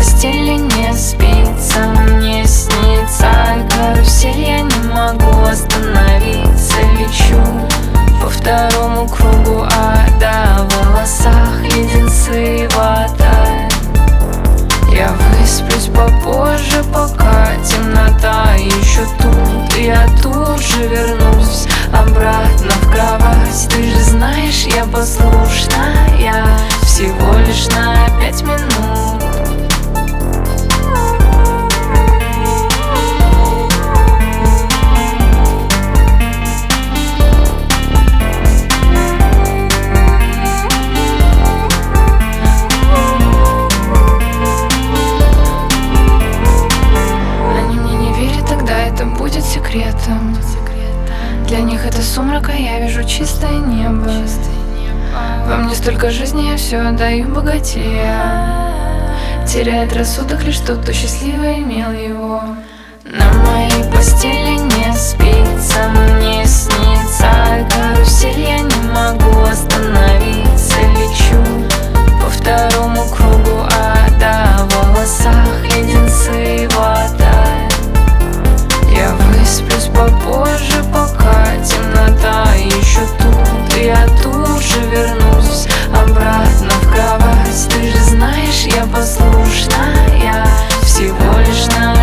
Постели не спится, мне снится Карусель, я не могу остановиться Лечу по второму кругу ада В волосах леденцы вода Я высплюсь попозже, пока темнота еще тут. Я тут же вернусь обратно в кровать. Ты же знаешь, я послушная Всего лишь на секретом. Для них это сумрак, а я вижу чистое небо. Во мне столько жизни, я все отдаю богатея Теряет рассудок лишь тот, кто счастливо имел его. На моей постели не спится, лишь я послушная всего лишь на